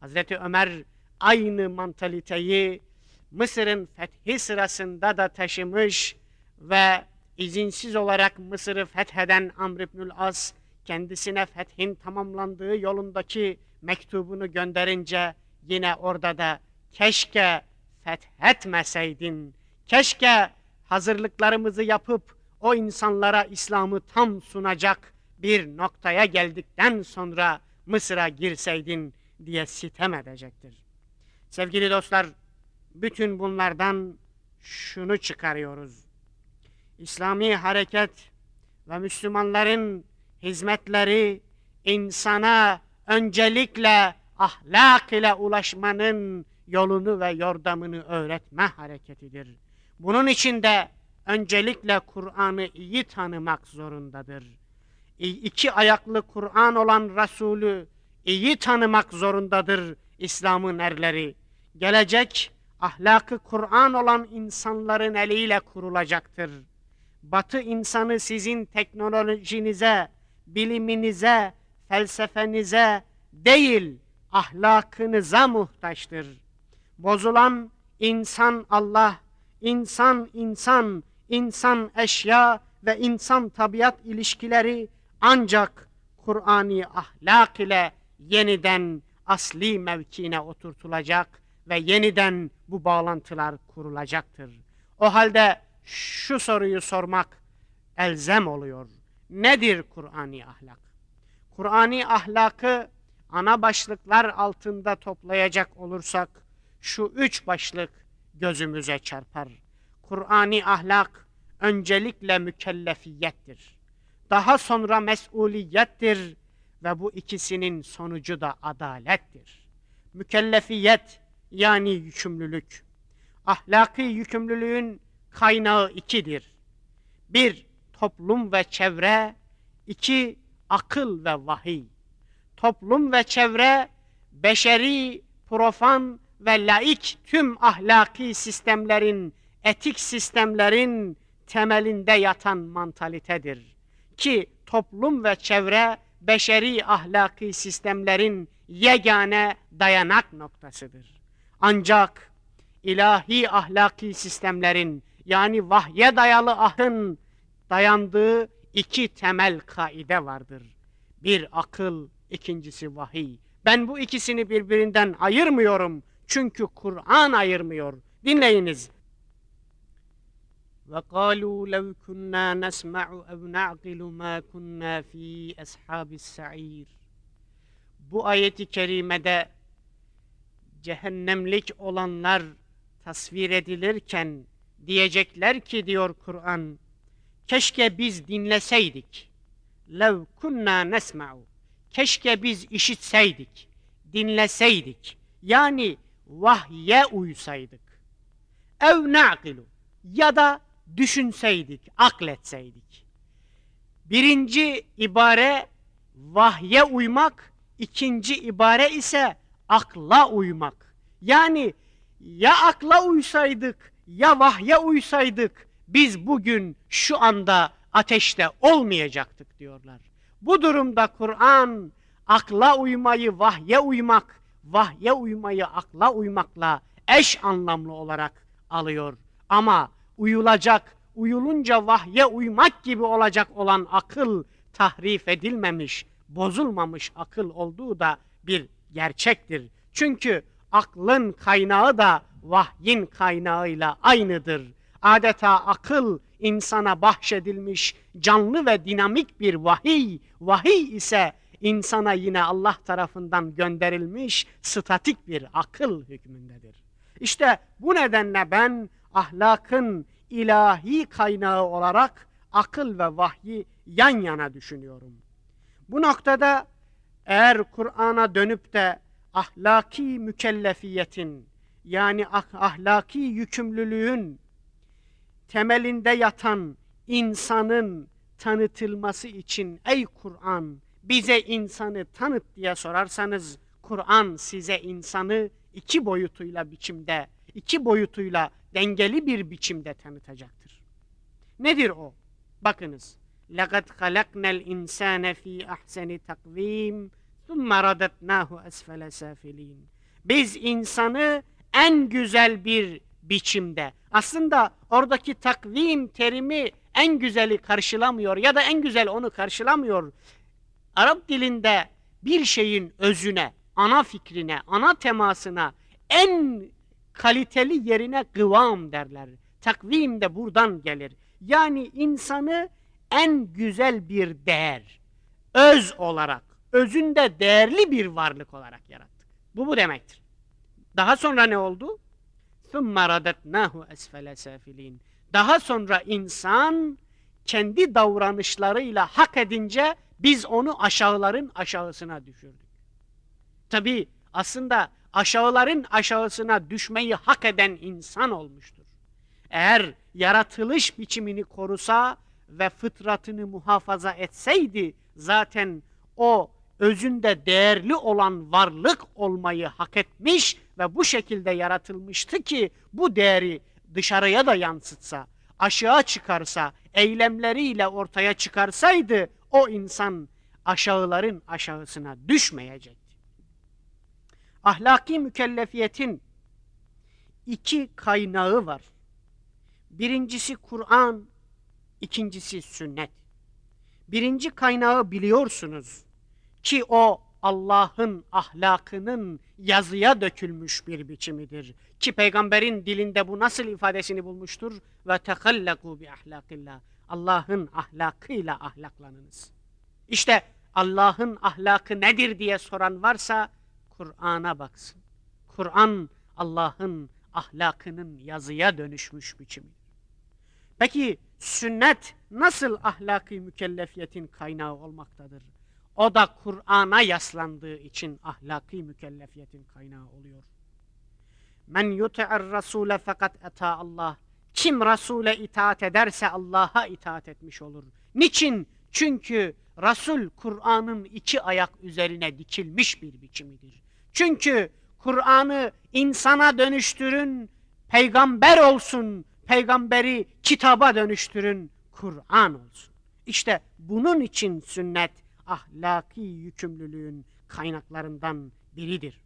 B: Hazreti Ömer aynı mantaliteyi Mısır'ın fethi sırasında da taşımış ve izinsiz olarak Mısır'ı fetheden Amr İbnül As kendisine fethin tamamlandığı yolundaki mektubunu gönderince yine orada da keşke fethetmeseydin, keşke hazırlıklarımızı yapıp o insanlara İslam'ı tam sunacak bir noktaya geldikten sonra Mısır'a girseydin diye sitem edecektir. Sevgili dostlar, bütün bunlardan şunu çıkarıyoruz. İslami hareket ve Müslümanların hizmetleri insana öncelikle ahlak ile ulaşmanın yolunu ve yordamını öğretme hareketidir. Bunun için de öncelikle Kur'an'ı iyi tanımak zorundadır. İki ayaklı Kur'an olan Resulü iyi tanımak zorundadır İslam'ın erleri. Gelecek ahlakı Kur'an olan insanların eliyle kurulacaktır. Batı insanı sizin teknolojinize, biliminize, felsefenize değil ahlakınıza muhtaçtır. Bozulan insan Allah, insan insan, insan eşya ve insan tabiat ilişkileri ancak Kur'ani ahlak ile yeniden asli mevkine oturtulacak ve yeniden bu bağlantılar kurulacaktır. O halde şu soruyu sormak elzem oluyor. Nedir Kur'ani ahlak? Kur'ani ahlakı ana başlıklar altında toplayacak olursak şu üç başlık gözümüze çarpar. Kur'ani ahlak öncelikle mükellefiyettir. Daha sonra mesuliyettir ve bu ikisinin sonucu da adalettir. Mükellefiyet yani yükümlülük. Ahlaki yükümlülüğün kaynağı ikidir. Bir, toplum ve çevre. iki akıl ve vahiy. Toplum ve çevre, beşeri, profan ve laik tüm ahlaki sistemlerin, etik sistemlerin temelinde yatan mantalitedir. Ki toplum ve çevre, beşeri ahlaki sistemlerin yegane dayanak noktasıdır. Ancak ilahi ahlaki sistemlerin yani vahye dayalı ahın dayandığı iki temel kaide vardır. Bir akıl, ikincisi vahiy. Ben bu ikisini birbirinden ayırmıyorum. Çünkü Kur'an ayırmıyor. Dinleyiniz. وقالوا لو كنا نسمع أو نعقل ما كنا في أصحاب السعير Bu ayeti kerimede cehennemlik olanlar tasvir edilirken diyecekler ki diyor Kur'an keşke biz dinleseydik lev kunna nesma'u keşke biz işitseydik, dinleseydik. Yani vahye uysaydık. Ev na'kilu ya da düşünseydik, akletseydik. Birinci ibare vahye uymak, ikinci ibare ise akla uymak. Yani ya akla uysaydık ya vahye uysaydık biz bugün şu anda ateşte olmayacaktık diyorlar. Bu durumda Kur'an akla uymayı vahye uymak, vahye uymayı akla uymakla eş anlamlı olarak alıyor. Ama uyulacak, uyulunca vahye uymak gibi olacak olan akıl tahrif edilmemiş, bozulmamış akıl olduğu da bir gerçektir. Çünkü aklın kaynağı da vahyin kaynağıyla aynıdır. Adeta akıl insana bahşedilmiş canlı ve dinamik bir vahiy. Vahiy ise insana yine Allah tarafından gönderilmiş statik bir akıl hükmündedir. İşte bu nedenle ben ahlakın ilahi kaynağı olarak akıl ve vahyi yan yana düşünüyorum. Bu noktada eğer Kur'an'a dönüp de ahlaki mükellefiyetin yani ah, ahlaki yükümlülüğün temelinde yatan insanın tanıtılması için ey Kur'an bize insanı tanıt diye sorarsanız Kur'an size insanı iki boyutuyla biçimde, iki boyutuyla dengeli bir biçimde tanıtacaktır. Nedir o? Bakınız. لَقَدْ خَلَقْنَا الْاِنْسَانَ ف۪ي اَحْسَنِ تَقْو۪يمٍ ثُمَّ رَدَتْنَاهُ أَسْفَلَ سَافِل۪ينَ Biz insanı en güzel bir biçimde. Aslında oradaki takvim terimi en güzeli karşılamıyor ya da en güzel onu karşılamıyor. Arap dilinde bir şeyin özüne, ana fikrine, ana temasına en kaliteli yerine kıvam derler. Takvim de buradan gelir. Yani insanı en güzel bir değer, öz olarak, özünde değerli bir varlık olarak yarattık. Bu bu demektir. Daha sonra ne oldu? ثُمَّ رَدَتْنَاهُ أَسْفَلَ سَافِلِينَ Daha sonra insan kendi davranışlarıyla hak edince biz onu aşağıların aşağısına düşürdük. Tabi aslında aşağıların aşağısına düşmeyi hak eden insan olmuştur. Eğer yaratılış biçimini korusa ve fıtratını muhafaza etseydi zaten o özünde değerli olan varlık olmayı hak etmiş ve bu şekilde yaratılmıştı ki bu değeri dışarıya da yansıtsa, aşağı çıkarsa, eylemleriyle ortaya çıkarsaydı o insan aşağıların aşağısına düşmeyecekti. Ahlaki mükellefiyetin iki kaynağı var. Birincisi Kur'an, ikincisi sünnet. Birinci kaynağı biliyorsunuz ki o Allah'ın ahlakının yazıya dökülmüş bir biçimidir. Ki peygamberin dilinde bu nasıl ifadesini bulmuştur? Ve tekallaku bi ahlakillah. Allah'ın ahlakıyla ahlaklanınız. İşte Allah'ın ahlakı nedir diye soran varsa Kur'an'a baksın. Kur'an Allah'ın ahlakının yazıya dönüşmüş biçimi. Peki sünnet nasıl ahlaki mükellefiyetin kaynağı olmaktadır? O da Kur'an'a yaslandığı için ahlaki mükellefiyetin kaynağı oluyor. Men yuti'ar rasule fakat eta Allah. Kim Rasule itaat ederse Allah'a itaat etmiş olur. Niçin? Çünkü Resul Kur'an'ın iki ayak üzerine dikilmiş bir biçimidir. Çünkü Kur'an'ı insana dönüştürün, peygamber olsun, peygamberi kitaba dönüştürün, Kur'an olsun. İşte bunun için sünnet ahlaki yükümlülüğün kaynaklarından biridir.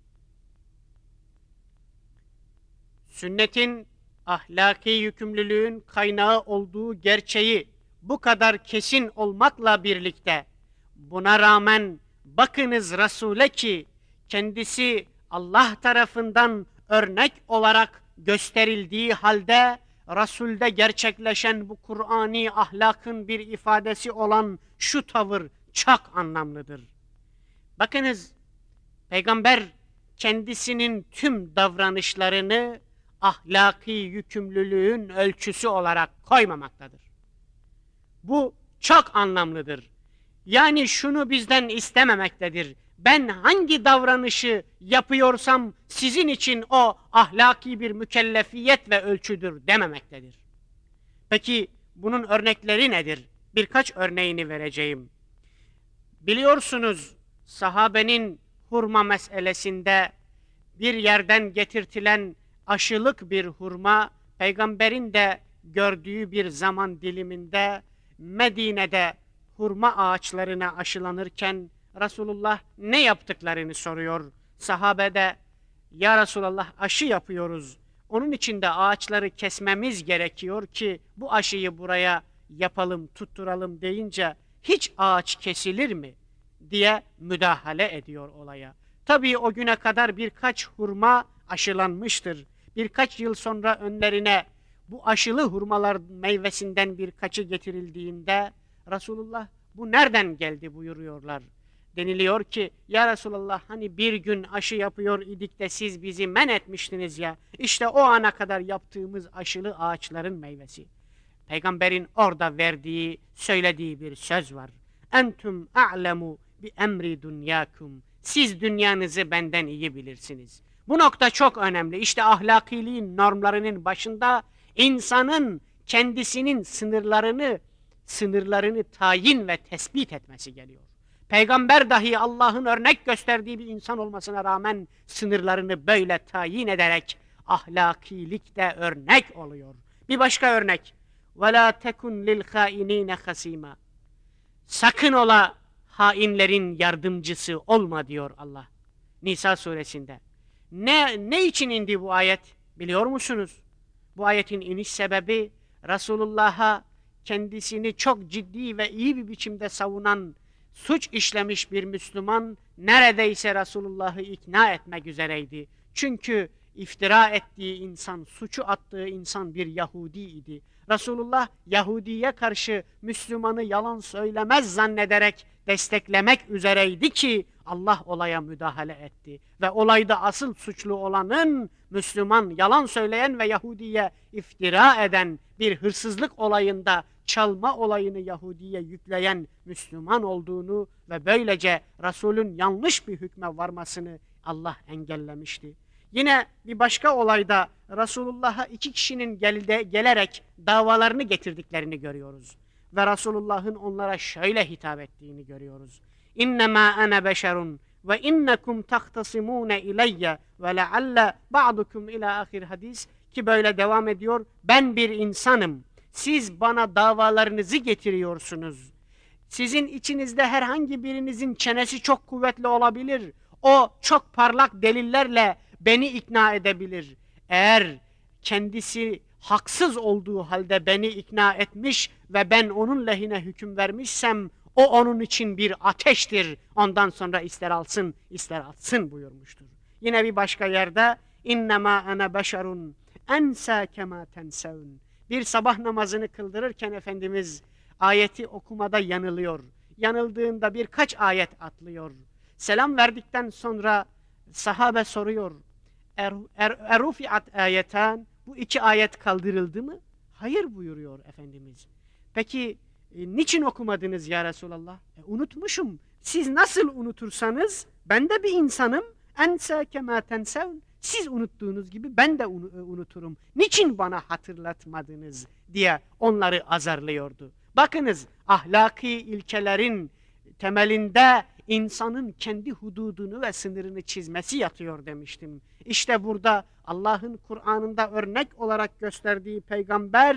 B: Sünnetin ahlaki yükümlülüğün kaynağı olduğu gerçeği bu kadar kesin olmakla birlikte buna rağmen bakınız Resul'e ki kendisi Allah tarafından örnek olarak gösterildiği halde Resul'de gerçekleşen bu Kur'ani ahlakın bir ifadesi olan şu tavır çok anlamlıdır. Bakınız peygamber kendisinin tüm davranışlarını ahlaki yükümlülüğün ölçüsü olarak koymamaktadır. Bu çok anlamlıdır. Yani şunu bizden istememektedir. Ben hangi davranışı yapıyorsam sizin için o ahlaki bir mükellefiyet ve ölçüdür dememektedir. Peki bunun örnekleri nedir? Birkaç örneğini vereceğim. Biliyorsunuz sahabenin hurma meselesinde bir yerden getirtilen aşılık bir hurma peygamberin de gördüğü bir zaman diliminde Medine'de hurma ağaçlarına aşılanırken Resulullah ne yaptıklarını soruyor. Sahabe de ya Resulallah aşı yapıyoruz. Onun için de ağaçları kesmemiz gerekiyor ki bu aşıyı buraya yapalım, tutturalım deyince hiç ağaç kesilir mi diye müdahale ediyor olaya. Tabii o güne kadar birkaç hurma aşılanmıştır. Birkaç yıl sonra önlerine bu aşılı hurmalar meyvesinden birkaçı getirildiğinde Resulullah bu nereden geldi buyuruyorlar. Deniliyor ki ya Resulallah hani bir gün aşı yapıyor idik de siz bizi men etmiştiniz ya. İşte o ana kadar yaptığımız aşılı ağaçların meyvesi. Peygamberin orada verdiği, söylediği bir söz var. Entum a'lemu bi emri dünyakum. Siz dünyanızı benden iyi bilirsiniz. Bu nokta çok önemli. İşte ahlakiliğin normlarının başında insanın kendisinin sınırlarını sınırlarını tayin ve tespit etmesi geliyor. Peygamber dahi Allah'ın örnek gösterdiği bir insan olmasına rağmen sınırlarını böyle tayin ederek ahlakilikte örnek oluyor. Bir başka örnek. وَلَا تَكُنْ لِلْخَائِن۪ينَ خَس۪يمًا Sakın ola hainlerin yardımcısı olma diyor Allah. Nisa suresinde. Ne, ne için indi bu ayet biliyor musunuz? Bu ayetin iniş sebebi Resulullah'a kendisini çok ciddi ve iyi bir biçimde savunan suç işlemiş bir Müslüman neredeyse Resulullah'ı ikna etmek üzereydi. Çünkü iftira ettiği insan, suçu attığı insan bir Yahudi idi. Resulullah Yahudi'ye karşı Müslümanı yalan söylemez zannederek desteklemek üzereydi ki Allah olaya müdahale etti. Ve olayda asıl suçlu olanın Müslüman, yalan söyleyen ve Yahudi'ye iftira eden bir hırsızlık olayında çalma olayını Yahudi'ye yükleyen Müslüman olduğunu ve böylece Resul'ün yanlış bir hükme varmasını Allah engellemişti. Yine bir başka olayda Resulullah'a iki kişinin gelde, gelerek davalarını getirdiklerini görüyoruz. Ve Resulullah'ın onlara şöyle hitap ettiğini görüyoruz. İnnemâ ene beşerun ve innekum tahtasimûne ileyye ve lealle ba'dukum ila ahir hadis ki böyle devam ediyor. Ben bir insanım. Siz bana davalarınızı getiriyorsunuz. Sizin içinizde herhangi birinizin çenesi çok kuvvetli olabilir. O çok parlak delillerle beni ikna edebilir. Eğer kendisi haksız olduğu halde beni ikna etmiş ve ben onun lehine hüküm vermişsem o onun için bir ateştir. Ondan sonra ister alsın ister atsın buyurmuştur. Yine bir başka yerde innema ana beşerun ensa kema tensevun. Bir sabah namazını kıldırırken Efendimiz ayeti okumada yanılıyor. Yanıldığında birkaç ayet atlıyor. Selam verdikten sonra sahabe soruyor. Er, er, erufiat ayetan bu iki ayet kaldırıldı mı? Hayır buyuruyor Efendimiz. Peki e, niçin okumadınız ya Resulallah? E, unutmuşum. Siz nasıl unutursanız ben de bir insanım. Ense kema tensevn. Siz unuttuğunuz gibi ben de e, unuturum. Niçin bana hatırlatmadınız diye onları azarlıyordu. Bakınız ahlaki ilkelerin temelinde insanın kendi hududunu ve sınırını çizmesi yatıyor demiştim. İşte burada Allah'ın Kur'an'ında örnek olarak gösterdiği peygamber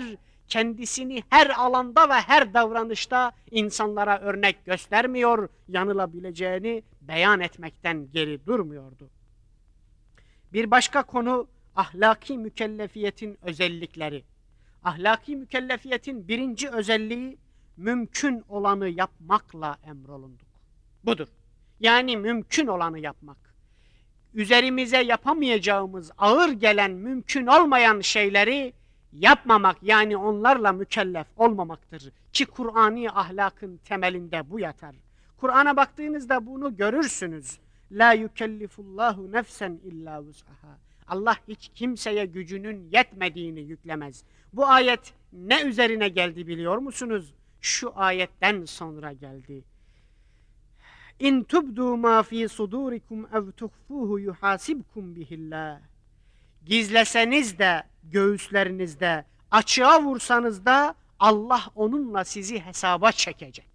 B: kendisini her alanda ve her davranışta insanlara örnek göstermiyor, yanılabileceğini beyan etmekten geri durmuyordu. Bir başka konu ahlaki mükellefiyetin özellikleri. Ahlaki mükellefiyetin birinci özelliği mümkün olanı yapmakla emrolunduk. Budur. Yani mümkün olanı yapmak. Üzerimize yapamayacağımız, ağır gelen, mümkün olmayan şeyleri yapmamak yani onlarla mükellef olmamaktır. Ki Kur'ani ahlakın temelinde bu yatar. Kur'an'a baktığınızda bunu görürsünüz. La yukellifullahu nefsen illa vus'aha. Allah hiç kimseye gücünün yetmediğini yüklemez. Bu ayet ne üzerine geldi biliyor musunuz? Şu ayetten sonra geldi. İn tubdu ma fi sudurikum ev tuhfuhu yuhasibkum bihillah. Gizleseniz de göğüslerinizde, açığa vursanız da Allah onunla sizi hesaba çekecek.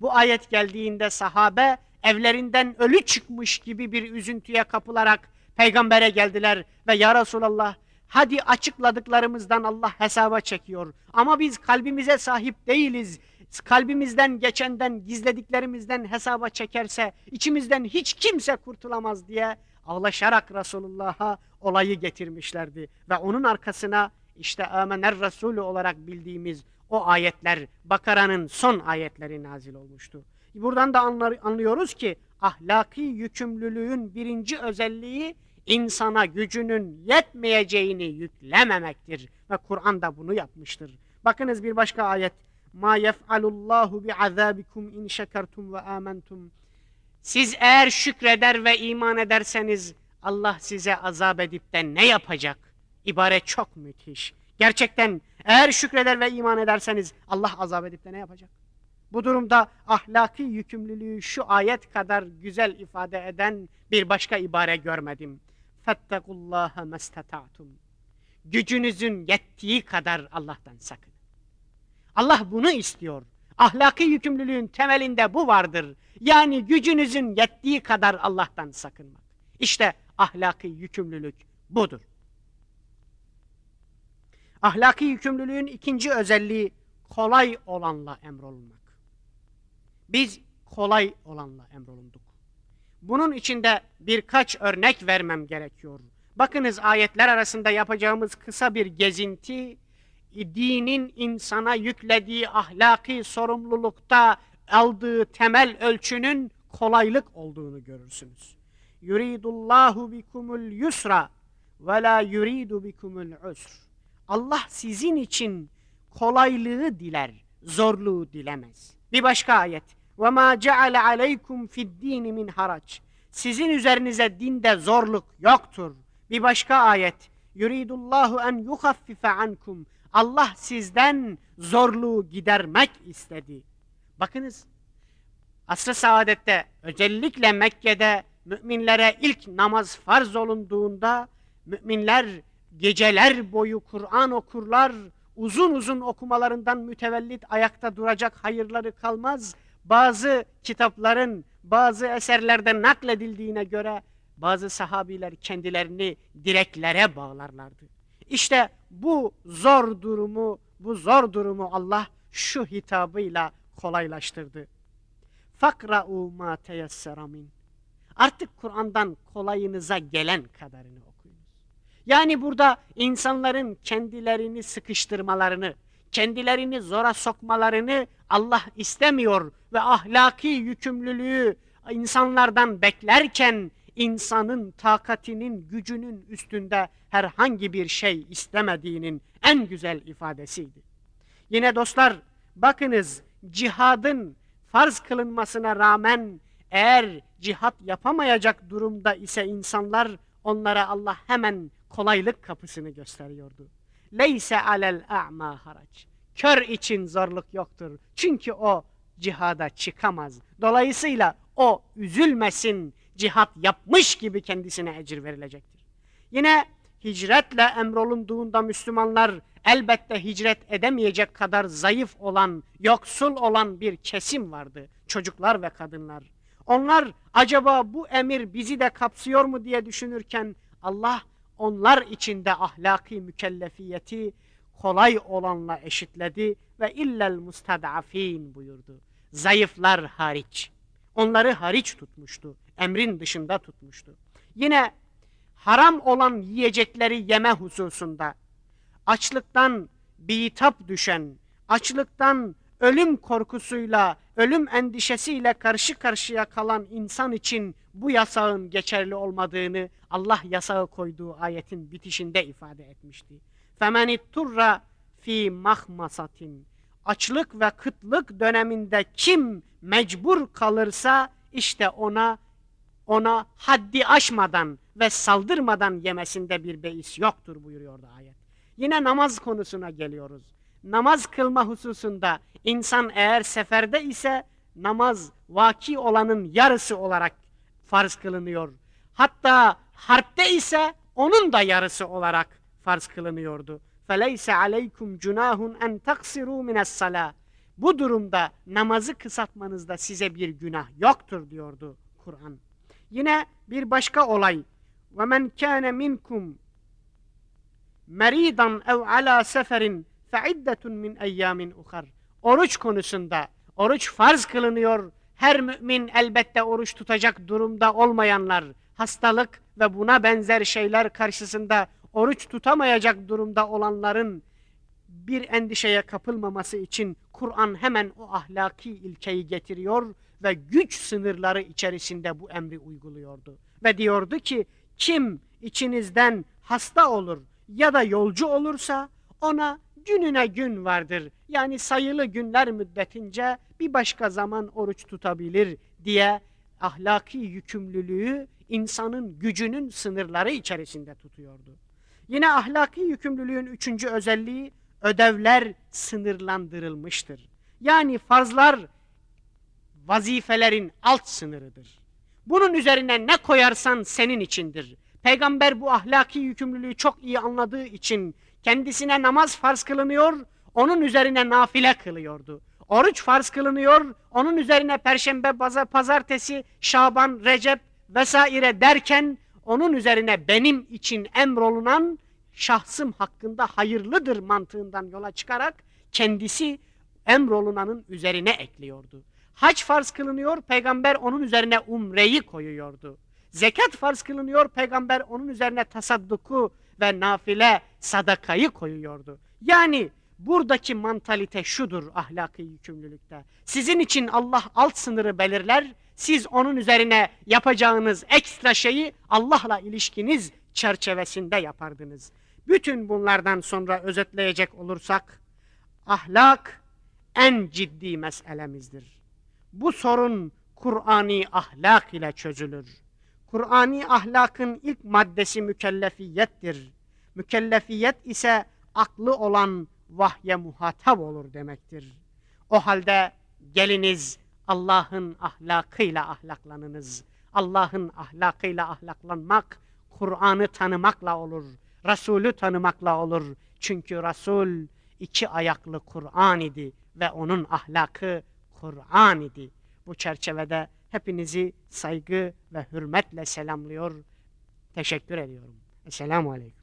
B: Bu ayet geldiğinde sahabe evlerinden ölü çıkmış gibi bir üzüntüye kapılarak peygambere geldiler ve ya Resulallah hadi açıkladıklarımızdan Allah hesaba çekiyor ama biz kalbimize sahip değiliz. Kalbimizden geçenden gizlediklerimizden hesaba çekerse içimizden hiç kimse kurtulamaz diye ağlaşarak Resulullah'a olayı getirmişlerdi. Ve onun arkasına işte Amener Resulü olarak bildiğimiz o ayetler Bakara'nın son ayetleri nazil olmuştu. Buradan da anlıyoruz ki ahlaki yükümlülüğün birinci özelliği insana gücünün yetmeyeceğini yüklememektir. Ve Kur'an da bunu yapmıştır. Bakınız bir başka ayet. Ma yef'alullahu bi'azabikum in şekertum ve amentum. Siz eğer şükreder ve iman ederseniz Allah size azap edip de ne yapacak? İbare çok müthiş. Gerçekten eğer şükreder ve iman ederseniz Allah azap edip de ne yapacak? Bu durumda ahlaki yükümlülüğü şu ayet kadar güzel ifade eden bir başka ibare görmedim. Fettekullaha mestata'tum. Gücünüzün yettiği kadar Allah'tan sakın. Allah bunu istiyor. Ahlaki yükümlülüğün temelinde bu vardır. Yani gücünüzün yettiği kadar Allah'tan sakınmak. İşte ahlaki yükümlülük budur. Ahlaki yükümlülüğün ikinci özelliği kolay olanla emrolunmak. Biz kolay olanla emrolunduk. Bunun içinde birkaç örnek vermem gerekiyor. Bakınız ayetler arasında yapacağımız kısa bir gezinti, dinin insana yüklediği ahlaki sorumlulukta aldığı temel ölçünün kolaylık olduğunu görürsünüz. Yuridullahu bikumul yusra ve la yuridu bikumul usr. Allah sizin için kolaylığı diler, zorluğu dilemez. Bir başka ayet. Ve ma ceale aleykum fid-din min harac. Sizin üzerinize dinde zorluk yoktur. Bir başka ayet. Yuridullahu en yuhaffife ankum. Allah sizden zorluğu gidermek istedi. Bakınız asr-ı saadette özellikle Mekke'de müminlere ilk namaz farz olunduğunda müminler geceler boyu Kur'an okurlar, uzun uzun okumalarından mütevellit ayakta duracak hayırları kalmaz. Bazı kitapların, bazı eserlerde nakledildiğine göre bazı sahabiler kendilerini direklere bağlarlardı. İşte bu zor durumu, bu zor durumu Allah şu hitabıyla kolaylaştırdı. Fakra'u ma teyessera. Artık Kur'an'dan kolayınıza gelen kadarını okuyunuz. Yani burada insanların kendilerini sıkıştırmalarını, kendilerini zora sokmalarını Allah istemiyor ve ahlaki yükümlülüğü insanlardan beklerken insanın takatinin, gücünün üstünde herhangi bir şey istemediğinin en güzel ifadesiydi. Yine dostlar bakınız cihadın farz kılınmasına rağmen eğer cihat yapamayacak durumda ise insanlar onlara Allah hemen kolaylık kapısını gösteriyordu. Leyse alel a'ma harac. Kör için zorluk yoktur. Çünkü o cihada çıkamaz. Dolayısıyla o üzülmesin, cihat yapmış gibi kendisine ecir verilecektir. Yine hicretle emrolunduğunda Müslümanlar elbette hicret edemeyecek kadar zayıf olan, yoksul olan bir kesim vardı. Çocuklar ve kadınlar. Onlar acaba bu emir bizi de kapsıyor mu diye düşünürken Allah onlar içinde ahlaki mükellefiyeti kolay olanla eşitledi ve illel mustadafin buyurdu. Zayıflar hariç. Onları hariç tutmuştu Emrin dışında tutmuştu. Yine haram olan yiyecekleri yeme hususunda açlıktan bitap düşen, açlıktan ölüm korkusuyla, ölüm endişesiyle karşı karşıya kalan insan için bu yasağın geçerli olmadığını Allah yasağı koyduğu ayetin bitişinde ifade etmişti. فَمَنِ turra fi mahmasatin Açlık ve kıtlık döneminde kim mecbur kalırsa işte ona ona haddi aşmadan ve saldırmadan yemesinde bir beis yoktur buyuruyordu ayet. Yine namaz konusuna geliyoruz. Namaz kılma hususunda insan eğer seferde ise namaz vaki olanın yarısı olarak farz kılınıyor. Hatta harpte ise onun da yarısı olarak farz kılınıyordu. فَلَيْسَ عَلَيْكُمْ جُنَاهٌ اَنْ تَقْصِرُوا مِنَ الصَّلَاةِ Bu durumda namazı kısaltmanızda size bir günah yoktur diyordu Kur'an. Yine bir başka olay. Ve men kana minkum meridan ev ala seferin fe iddetun min eyyamin uhar. Oruç konusunda oruç farz kılınıyor. Her mümin elbette oruç tutacak durumda olmayanlar hastalık ve buna benzer şeyler karşısında oruç tutamayacak durumda olanların bir endişeye kapılmaması için Kur'an hemen o ahlaki ilkeyi getiriyor ve güç sınırları içerisinde bu emri uyguluyordu. Ve diyordu ki kim içinizden hasta olur ya da yolcu olursa ona gününe gün vardır. Yani sayılı günler müddetince bir başka zaman oruç tutabilir diye ahlaki yükümlülüğü insanın gücünün sınırları içerisinde tutuyordu. Yine ahlaki yükümlülüğün üçüncü özelliği ödevler sınırlandırılmıştır. Yani farzlar vazifelerin alt sınırıdır. Bunun üzerine ne koyarsan senin içindir. Peygamber bu ahlaki yükümlülüğü çok iyi anladığı için kendisine namaz farz kılınıyor, onun üzerine nafile kılıyordu. Oruç farz kılınıyor, onun üzerine perşembe, pazartesi, şaban, recep vesaire derken onun üzerine benim için emrolunan şahsım hakkında hayırlıdır mantığından yola çıkarak kendisi emrolunanın üzerine ekliyordu. Hac farz kılınıyor, peygamber onun üzerine umreyi koyuyordu. Zekat farz kılınıyor, peygamber onun üzerine tasadduku ve nafile sadakayı koyuyordu. Yani buradaki mantalite şudur ahlaki yükümlülükte. Sizin için Allah alt sınırı belirler, siz onun üzerine yapacağınız ekstra şeyi Allah'la ilişkiniz çerçevesinde yapardınız. Bütün bunlardan sonra özetleyecek olursak, ahlak en ciddi meselemizdir. Bu sorun Kur'ani ahlak ile çözülür. Kur'ani ahlakın ilk maddesi mükellefiyettir. Mükellefiyet ise aklı olan vahye muhatap olur demektir. O halde geliniz Allah'ın ahlakıyla ahlaklanınız. Allah'ın ahlakıyla ahlaklanmak Kur'an'ı tanımakla olur. Resulü tanımakla olur. Çünkü Resul iki ayaklı Kur'an idi ve onun ahlakı Kur'an idi. Bu çerçevede hepinizi saygı ve hürmetle selamlıyor. Teşekkür ediyorum. Esselamu Aleyküm.